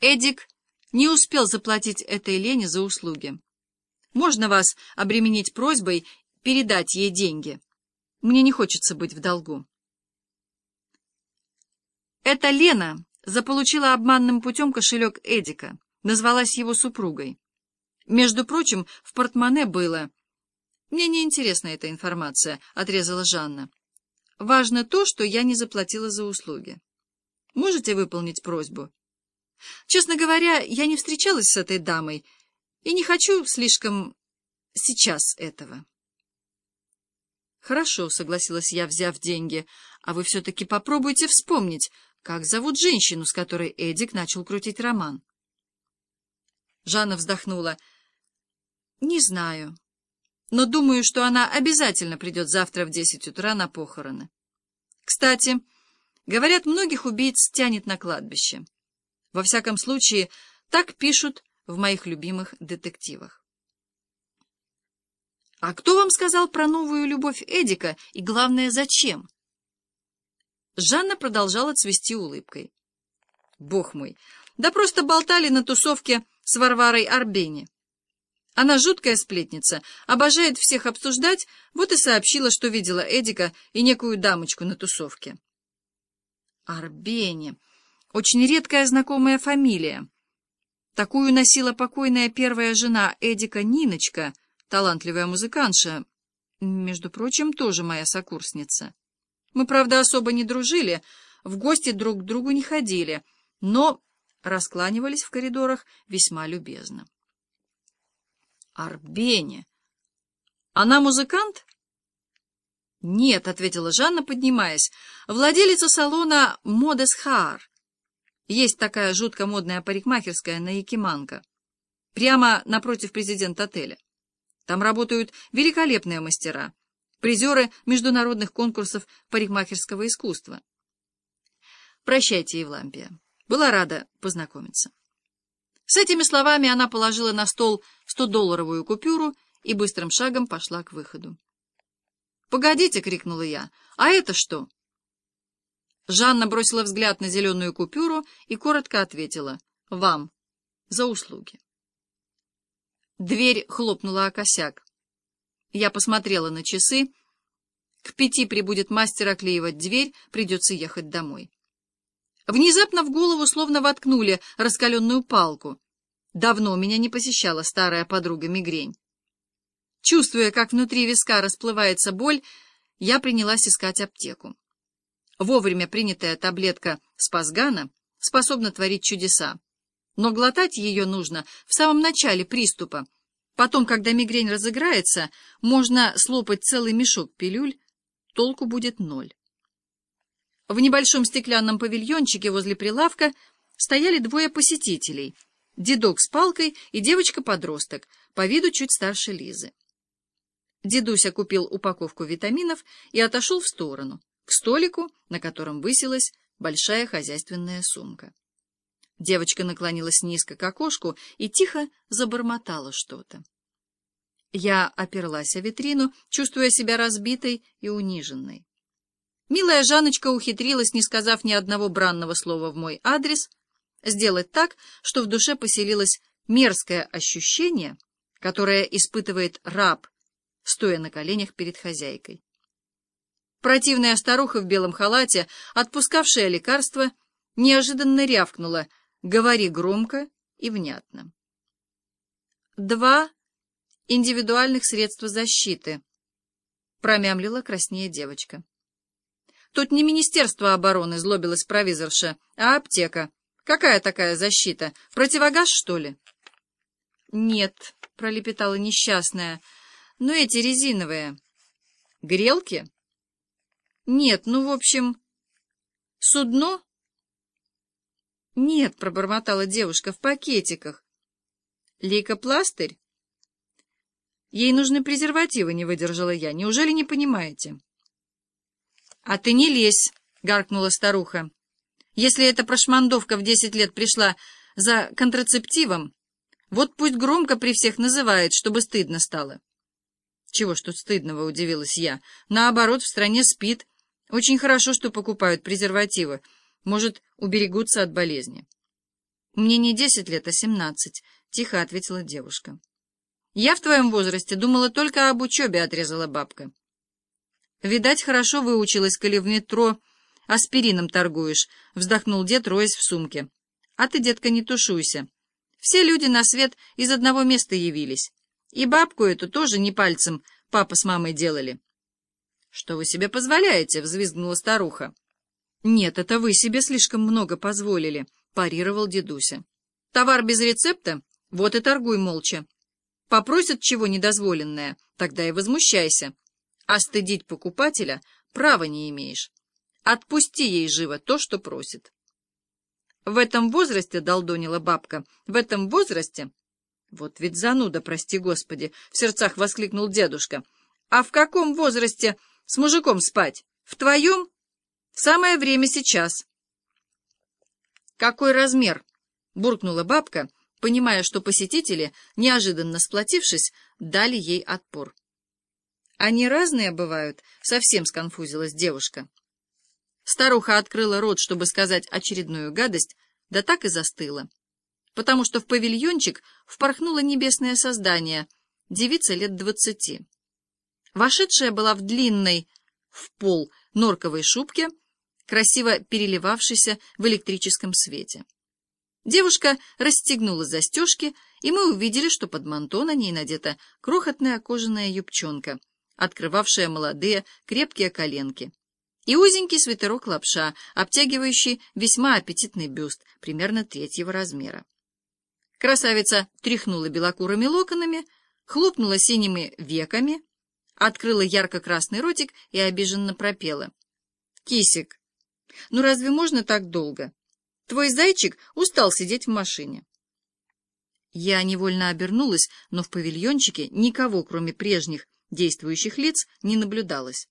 Эдик не успел заплатить этой Лене за услуги. Можно вас обременить просьбой передать ей деньги? Мне не хочется быть в долгу. Эта Лена заполучила обманным путем кошелек Эдика, назвалась его супругой. Между прочим, в портмоне было... «Мне не интересна эта информация», — отрезала Жанна. «Важно то, что я не заплатила за услуги. Можете выполнить просьбу?» «Честно говоря, я не встречалась с этой дамой и не хочу слишком сейчас этого». «Хорошо», — согласилась я, взяв деньги, — «а вы все-таки попробуйте вспомнить, как зовут женщину, с которой Эдик начал крутить роман». Жанна вздохнула. «Не знаю, но думаю, что она обязательно придет завтра в десять утра на похороны. Кстати, говорят, многих убийц тянет на кладбище. Во всяком случае, так пишут в моих любимых детективах. А кто вам сказал про новую любовь Эдика и, главное, зачем? Жанна продолжала цвести улыбкой. Бог мой, да просто болтали на тусовке с Варварой Арбени. Она жуткая сплетница, обожает всех обсуждать, вот и сообщила, что видела Эдика и некую дамочку на тусовке. Арбени. Очень редкая знакомая фамилия. Такую носила покойная первая жена Эдика Ниночка, талантливая музыкантша. Между прочим, тоже моя сокурсница. Мы, правда, особо не дружили, в гости друг к другу не ходили, но раскланивались в коридорах весьма любезно. Арбене. Она музыкант? Нет, ответила Жанна, поднимаясь. Владелица салона Модес Хаар. Есть такая жутко модная парикмахерская на Якиманка. Прямо напротив президента отеля. Там работают великолепные мастера, призеры международных конкурсов парикмахерского искусства. Прощайте, Евлампия. Была рада познакомиться. С этими словами она положила на стол 100-долларовую купюру и быстрым шагом пошла к выходу. «Погодите!» — крикнула я. «А это что?» Жанна бросила взгляд на зеленую купюру и коротко ответила. «Вам. За услуги». Дверь хлопнула о косяк. Я посмотрела на часы. К пяти прибудет мастер оклеивать дверь, придется ехать домой. Внезапно в голову словно воткнули раскаленную палку. Давно меня не посещала старая подруга мигрень. Чувствуя, как внутри виска расплывается боль, я принялась искать аптеку. Вовремя принятая таблетка спасгана способна творить чудеса. Но глотать ее нужно в самом начале приступа. Потом, когда мигрень разыграется, можно слопать целый мешок пилюль, толку будет ноль. В небольшом стеклянном павильончике возле прилавка стояли двое посетителей — дедок с палкой и девочка-подросток, по виду чуть старше Лизы. Дедуся купил упаковку витаминов и отошел в сторону, к столику, на котором высилась большая хозяйственная сумка. Девочка наклонилась низко к окошку и тихо забормотала что-то. Я оперлась о витрину, чувствуя себя разбитой и униженной. Милая Жаночка ухитрилась, не сказав ни одного бранного слова в мой адрес, сделать так, что в душе поселилось мерзкое ощущение, которое испытывает раб, стоя на коленях перед хозяйкой. Противная старуха в белом халате, отпускавшая лекарство, неожиданно рявкнула «Говори громко и внятно». Два индивидуальных средства защиты, промямлила краснее девочка. Тут не Министерство обороны, злобилась провизорша, а аптека. Какая такая защита? Противогаз, что ли? Нет, пролепетала несчастная. Ну, эти резиновые. Грелки? Нет, ну, в общем... Судно? Нет, пробормотала девушка, в пакетиках. Лейкопластырь? Ей нужны презервативы, не выдержала я. Неужели не понимаете? — А ты не лезь, — гаркнула старуха. — Если эта прошмандовка в десять лет пришла за контрацептивом, вот пусть громко при всех называет, чтобы стыдно стало. — Чего ж тут стыдного, — удивилась я. — Наоборот, в стране спит. Очень хорошо, что покупают презервативы. Может, уберегутся от болезни. Мне не десять лет, а семнадцать, — тихо ответила девушка. Я в твоем возрасте думала только об учебе, — отрезала бабка. Видать, хорошо выучилась, коли в метро аспирином торгуешь, — вздохнул дед, роясь в сумке. А ты, детка, не тушуйся. Все люди на свет из одного места явились. И бабку эту тоже не пальцем папа с мамой делали. — Что вы себе позволяете? — взвизгнула старуха. — Нет, это вы себе слишком много позволили, — парировал дедуся. — Товар без рецепта? Вот и торгуй молча. Попросят чего недозволенное, тогда и возмущайся. А стыдить покупателя права не имеешь. Отпусти ей живо то, что просит. В этом возрасте, — долдонила бабка, — в этом возрасте... Вот ведь зануда, прости господи, — в сердцах воскликнул дедушка. А в каком возрасте с мужиком спать? В твоем? Самое время сейчас. Какой размер? — буркнула бабка, понимая, что посетители, неожиданно сплотившись, дали ей отпор. Они разные бывают, — совсем сконфузилась девушка. Старуха открыла рот, чтобы сказать очередную гадость, да так и застыла, потому что в павильончик впорхнуло небесное создание, девица лет двадцати. Вошедшая была в длинной, в пол, норковой шубке, красиво переливавшейся в электрическом свете. Девушка расстегнула застежки, и мы увидели, что под манто на ней надета крохотная кожаная юбчонка, открывавшая молодые крепкие коленки и узенький свитерок лапша, обтягивающий весьма аппетитный бюст, примерно третьего размера. Красавица тряхнула белокурыми локонами, хлопнула синими веками, открыла ярко-красный ротик и обиженно пропела. — Кисик, ну разве можно так долго? Твой зайчик устал сидеть в машине. Я невольно обернулась, но в павильончике никого, кроме прежних действующих лиц, не наблюдалось.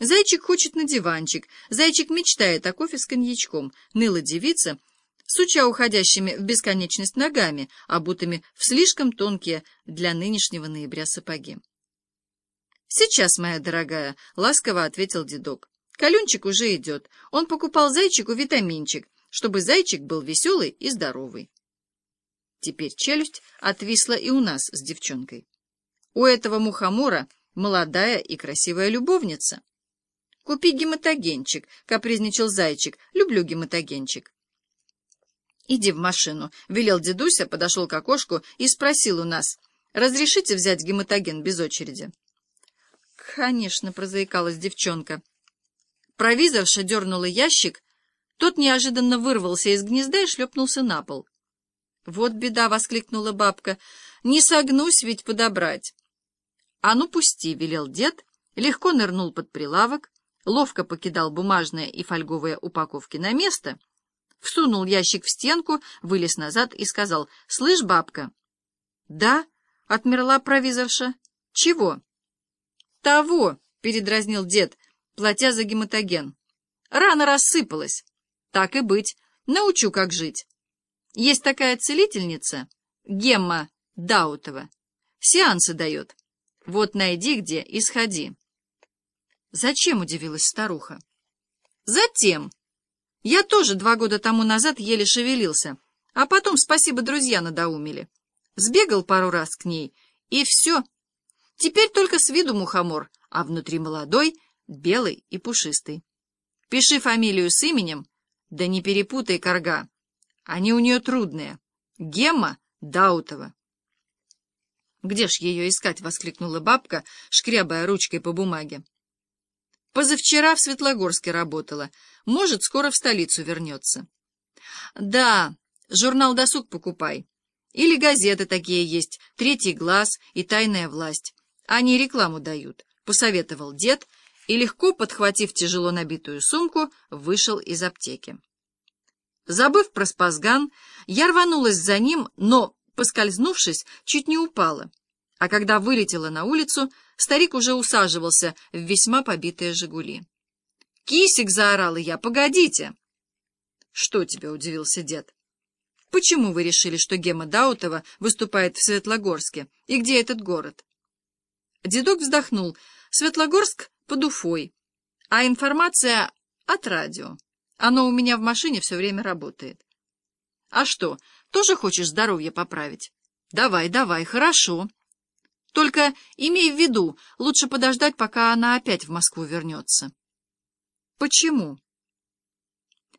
Зайчик хочет на диванчик, зайчик мечтает о кофе с коньячком, ныла девица, суча уходящими в бесконечность ногами, обутыми в слишком тонкие для нынешнего ноября сапоги. «Сейчас, моя дорогая», — ласково ответил дедок. «Калюнчик уже идет. Он покупал зайчику витаминчик, чтобы зайчик был веселый и здоровый». Теперь челюсть отвисла и у нас с девчонкой. У этого мухомора молодая и красивая любовница. «Купи гематогенчик», — капризничал зайчик. «Люблю гематогенчик». «Иди в машину», — велел дедуся, подошел к окошку и спросил у нас. «Разрешите взять гематоген без очереди?» «Конечно», — прозаикалась девчонка. Провизорша дернула ящик, тот неожиданно вырвался из гнезда и шлепнулся на пол. «Вот беда!» — воскликнула бабка. «Не согнусь ведь подобрать!» «А ну, пусти!» — велел дед, легко нырнул под прилавок, ловко покидал бумажные и фольговые упаковки на место, всунул ящик в стенку, вылез назад и сказал, «Слышь, бабка?» «Да», — отмерла провизорша. «Чего?» «Того», — передразнил дед, платя за гематоген. «Рана рассыпалась. Так и быть, научу, как жить. Есть такая целительница, Гемма Даутова, сеансы дает. Вот найди где и сходи». «Зачем?» — удивилась старуха. «Затем. Я тоже два года тому назад еле шевелился, а потом, спасибо, друзья надоумили. Сбегал пару раз к ней, и все. Теперь только с виду мухомор, а внутри молодой, белый и пушистый. Пиши фамилию с именем, да не перепутай корга. Они у нее трудные. Гемма Даутова. «Где ж ее искать?» — воскликнула бабка, шкрябая ручкой по бумаге. Позавчера в Светлогорске работала. Может, скоро в столицу вернется. Да, журнал «Досуг» покупай. Или газеты такие есть, «Третий глаз» и «Тайная власть». Они рекламу дают, — посоветовал дед, и, легко подхватив тяжело набитую сумку, вышел из аптеки. Забыв про спазган, я рванулась за ним, но, поскользнувшись, чуть не упала а когда вылетела на улицу, старик уже усаживался в весьма побитые «Жигули». «Кисик!» — заорала я. «Погодите!» «Что тебе?» — удивился дед. «Почему вы решили, что Гема Даутова выступает в Светлогорске? И где этот город?» Дедок вздохнул. «Светлогорск под Уфой, а информация от радио. Оно у меня в машине все время работает». А что, тоже хочешь здоровье поправить? Давай, давай, хорошо. Только имей в виду, лучше подождать, пока она опять в Москву вернется. Почему?